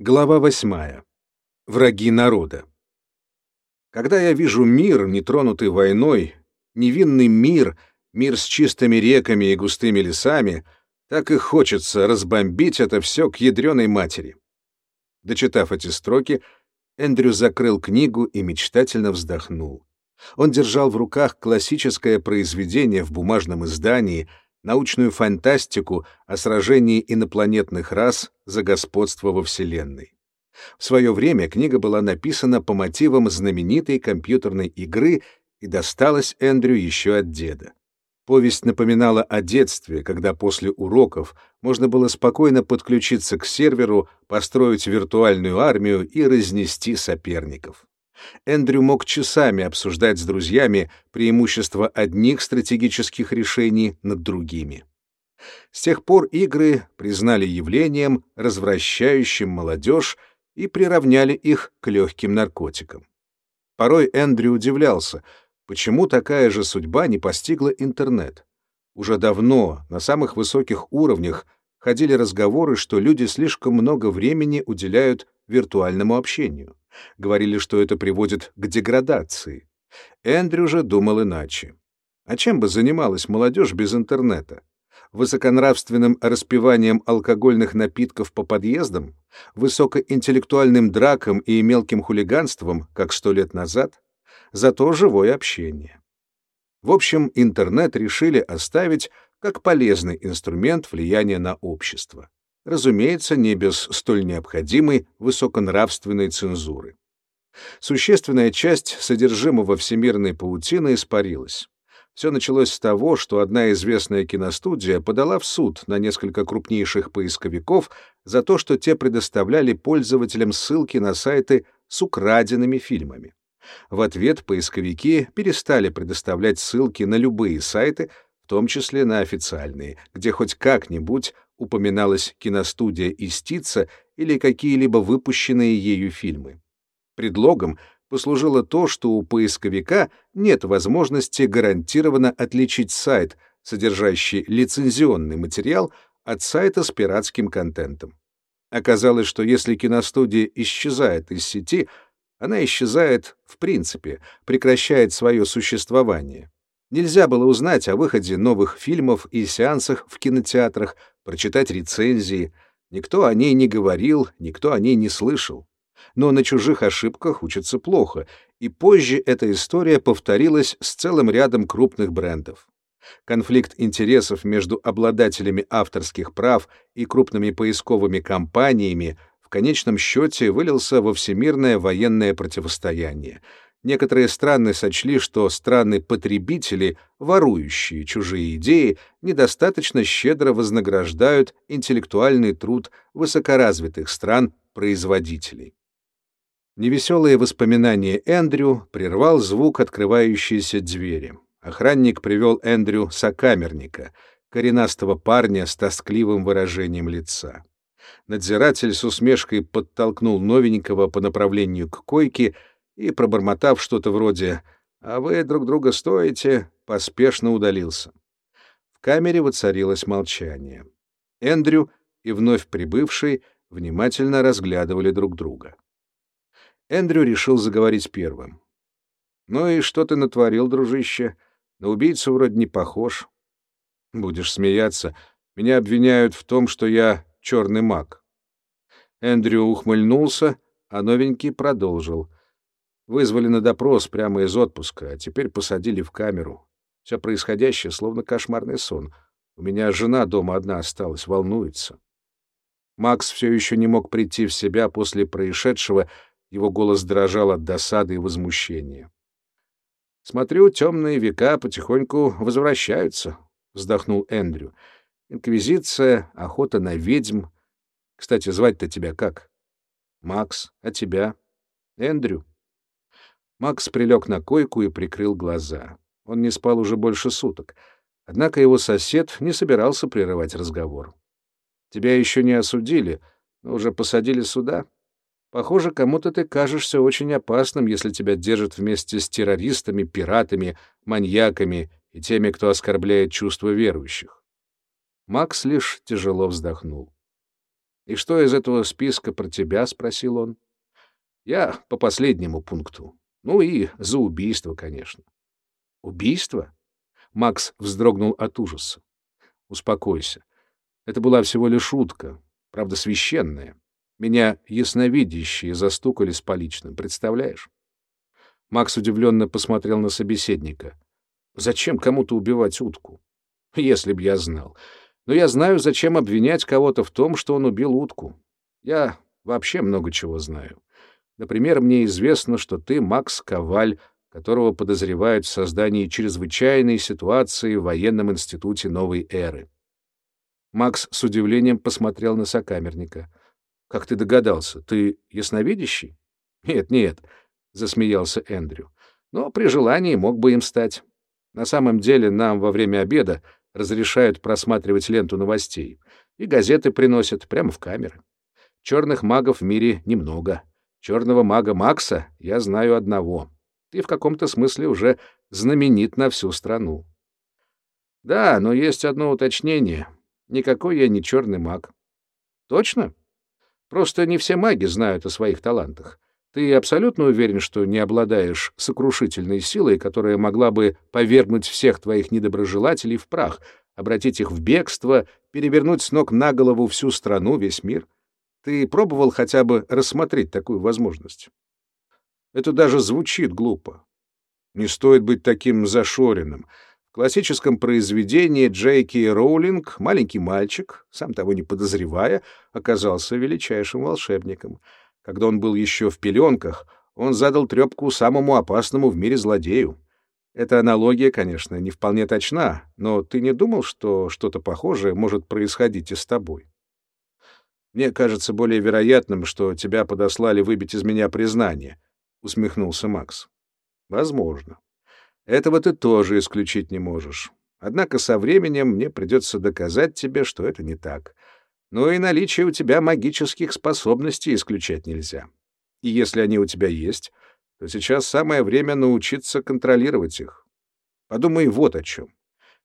Глава восьмая. Враги народа. Когда я вижу мир, нетронутый войной, невинный мир, мир с чистыми реками и густыми лесами, так и хочется разбомбить это все к ядреной матери. Дочитав эти строки, Эндрю закрыл книгу и мечтательно вздохнул. Он держал в руках классическое произведение в бумажном издании — научную фантастику о сражении инопланетных рас за господство во Вселенной. В свое время книга была написана по мотивам знаменитой компьютерной игры и досталась Эндрю еще от деда. Повесть напоминала о детстве, когда после уроков можно было спокойно подключиться к серверу, построить виртуальную армию и разнести соперников. Эндрю мог часами обсуждать с друзьями преимущества одних стратегических решений над другими. С тех пор игры признали явлением, развращающим молодежь, и приравняли их к легким наркотикам. Порой Эндрю удивлялся, почему такая же судьба не постигла интернет. Уже давно, на самых высоких уровнях, ходили разговоры, что люди слишком много времени уделяют виртуальному общению. Говорили, что это приводит к деградации. Эндрю же думал иначе. А чем бы занималась молодежь без интернета? Высоконравственным распиванием алкогольных напитков по подъездам? Высокоинтеллектуальным дракам и мелким хулиганством, как сто лет назад? Зато живое общение. В общем, интернет решили оставить как полезный инструмент влияния на общество разумеется, не без столь необходимой высоконравственной цензуры. Существенная часть содержимого всемирной паутины испарилась. Все началось с того, что одна известная киностудия подала в суд на несколько крупнейших поисковиков за то, что те предоставляли пользователям ссылки на сайты с украденными фильмами. В ответ поисковики перестали предоставлять ссылки на любые сайты, в том числе на официальные, где хоть как-нибудь упоминалась киностудия «Истица» или какие-либо выпущенные ею фильмы. Предлогом послужило то, что у поисковика нет возможности гарантированно отличить сайт, содержащий лицензионный материал, от сайта с пиратским контентом. Оказалось, что если киностудия исчезает из сети, она исчезает в принципе, прекращает свое существование. Нельзя было узнать о выходе новых фильмов и сеансах в кинотеатрах, прочитать рецензии. Никто о ней не говорил, никто о ней не слышал. Но на чужих ошибках учатся плохо, и позже эта история повторилась с целым рядом крупных брендов. Конфликт интересов между обладателями авторских прав и крупными поисковыми компаниями в конечном счете вылился во всемирное военное противостояние — Некоторые страны сочли, что страны-потребители, ворующие чужие идеи, недостаточно щедро вознаграждают интеллектуальный труд высокоразвитых стран-производителей. Невеселые воспоминания Эндрю прервал звук открывающейся двери. Охранник привел Эндрю сокамерника, коренастого парня с тоскливым выражением лица. Надзиратель с усмешкой подтолкнул новенького по направлению к койке и, пробормотав что-то вроде «А вы друг друга стоите», поспешно удалился. В камере воцарилось молчание. Эндрю и вновь прибывший внимательно разглядывали друг друга. Эндрю решил заговорить первым. «Ну и что ты натворил, дружище? На убийцу вроде не похож. Будешь смеяться. Меня обвиняют в том, что я черный маг». Эндрю ухмыльнулся, а новенький продолжил. Вызвали на допрос прямо из отпуска, а теперь посадили в камеру. Все происходящее словно кошмарный сон. У меня жена дома одна осталась, волнуется. Макс все еще не мог прийти в себя после происшедшего, его голос дрожал от досады и возмущения. «Смотрю, темные века потихоньку возвращаются», — вздохнул Эндрю. «Инквизиция, охота на ведьм. Кстати, звать-то тебя как?» «Макс, а тебя?» «Эндрю». Макс прилег на койку и прикрыл глаза. Он не спал уже больше суток. Однако его сосед не собирался прерывать разговор. «Тебя еще не осудили, но уже посадили сюда. Похоже, кому-то ты кажешься очень опасным, если тебя держат вместе с террористами, пиратами, маньяками и теми, кто оскорбляет чувства верующих». Макс лишь тяжело вздохнул. «И что из этого списка про тебя?» — спросил он. «Я по последнему пункту. Ну и за убийство, конечно». «Убийство?» Макс вздрогнул от ужаса. «Успокойся. Это была всего лишь шутка, правда, священная. Меня ясновидящие застукали с поличным, представляешь?» Макс удивленно посмотрел на собеседника. «Зачем кому-то убивать утку? Если б я знал. Но я знаю, зачем обвинять кого-то в том, что он убил утку. Я вообще много чего знаю. Например, мне известно, что ты Макс Коваль, которого подозревают в создании чрезвычайной ситуации в военном институте новой эры. Макс с удивлением посмотрел на сокамерника. «Как ты догадался? Ты ясновидящий?» «Нет, нет», — засмеялся Эндрю. «Но при желании мог бы им стать. На самом деле нам во время обеда разрешают просматривать ленту новостей, и газеты приносят прямо в камеры. Черных магов в мире немного. Черного мага Макса я знаю одного. Ты в каком-то смысле уже знаменит на всю страну. Да, но есть одно уточнение. Никакой я не черный маг. Точно? Просто не все маги знают о своих талантах. Ты абсолютно уверен, что не обладаешь сокрушительной силой, которая могла бы повергнуть всех твоих недоброжелателей в прах, обратить их в бегство, перевернуть с ног на голову всю страну, весь мир? Ты пробовал хотя бы рассмотреть такую возможность? Это даже звучит глупо. Не стоит быть таким зашоренным. В классическом произведении Джейки Роулинг маленький мальчик, сам того не подозревая, оказался величайшим волшебником. Когда он был еще в пеленках, он задал трепку самому опасному в мире злодею. Эта аналогия, конечно, не вполне точна, но ты не думал, что что-то похожее может происходить и с тобой? Мне кажется более вероятным, что тебя подослали выбить из меня признание —— усмехнулся Макс. «Возможно. Этого ты тоже исключить не можешь. Однако со временем мне придется доказать тебе, что это не так. Но и наличие у тебя магических способностей исключать нельзя. И если они у тебя есть, то сейчас самое время научиться контролировать их. Подумай вот о чем.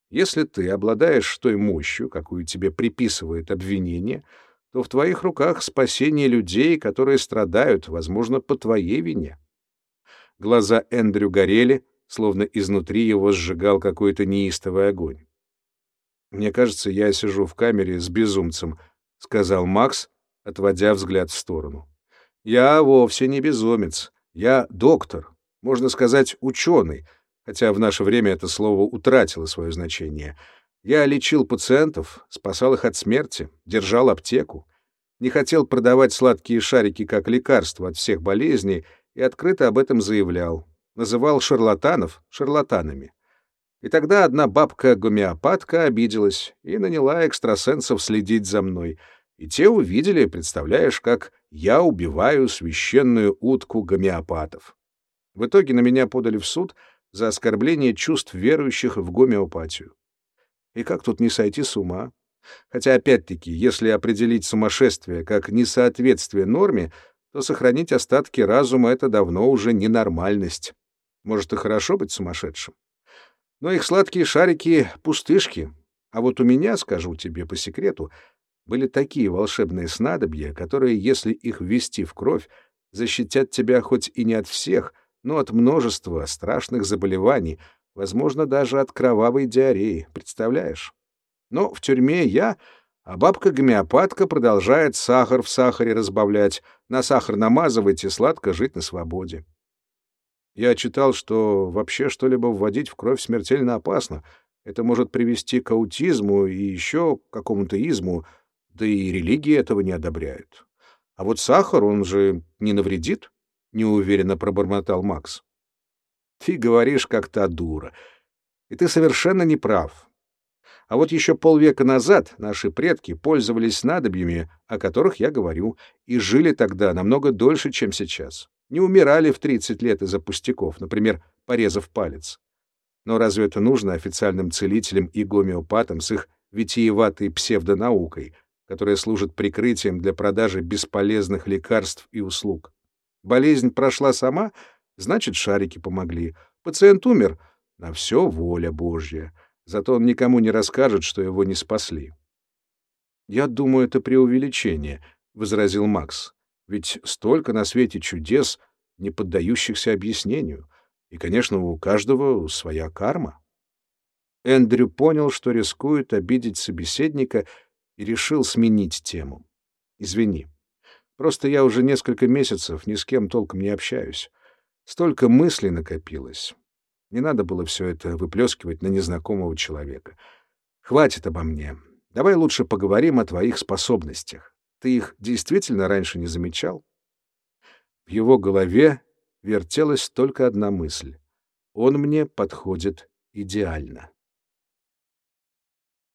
Если ты обладаешь той мощью, какую тебе приписывает обвинение, то в твоих руках спасение людей, которые страдают, возможно, по твоей вине. Глаза Эндрю горели, словно изнутри его сжигал какой-то неистовый огонь. «Мне кажется, я сижу в камере с безумцем», — сказал Макс, отводя взгляд в сторону. «Я вовсе не безумец. Я доктор, можно сказать, ученый, хотя в наше время это слово утратило свое значение. Я лечил пациентов, спасал их от смерти, держал аптеку. Не хотел продавать сладкие шарики как лекарство от всех болезней — и открыто об этом заявлял. Называл шарлатанов шарлатанами. И тогда одна бабка-гомеопатка обиделась и наняла экстрасенсов следить за мной. И те увидели, представляешь, как я убиваю священную утку гомеопатов. В итоге на меня подали в суд за оскорбление чувств верующих в гомеопатию. И как тут не сойти с ума? Хотя, опять-таки, если определить сумасшествие как несоответствие норме, то сохранить остатки разума — это давно уже ненормальность. Может, и хорошо быть сумасшедшим. Но их сладкие шарики — пустышки. А вот у меня, скажу тебе по секрету, были такие волшебные снадобья, которые, если их ввести в кровь, защитят тебя хоть и не от всех, но от множества страшных заболеваний, возможно, даже от кровавой диареи, представляешь? Но в тюрьме я а бабка-гомеопатка продолжает сахар в сахаре разбавлять, на сахар намазывать и сладко жить на свободе. Я читал, что вообще что-либо вводить в кровь смертельно опасно. Это может привести к аутизму и еще к какому-то изму, да и религии этого не одобряют. А вот сахар, он же не навредит? — неуверенно пробормотал Макс. Ты говоришь, как та дура. И ты совершенно не прав. А вот еще полвека назад наши предки пользовались снадобьями, о которых я говорю, и жили тогда намного дольше, чем сейчас. Не умирали в 30 лет из-за пустяков, например, порезав палец. Но разве это нужно официальным целителям и гомеопатам с их витиеватой псевдонаукой, которая служит прикрытием для продажи бесполезных лекарств и услуг? Болезнь прошла сама, значит, шарики помогли. Пациент умер, на все воля Божья. Зато он никому не расскажет, что его не спасли. «Я думаю, это преувеличение», — возразил Макс. «Ведь столько на свете чудес, не поддающихся объяснению. И, конечно, у каждого своя карма». Эндрю понял, что рискует обидеть собеседника, и решил сменить тему. «Извини. Просто я уже несколько месяцев ни с кем толком не общаюсь. Столько мыслей накопилось. Не надо было все это выплескивать на незнакомого человека. Хватит обо мне. Давай лучше поговорим о твоих способностях. Ты их действительно раньше не замечал? В его голове вертелась только одна мысль. Он мне подходит идеально.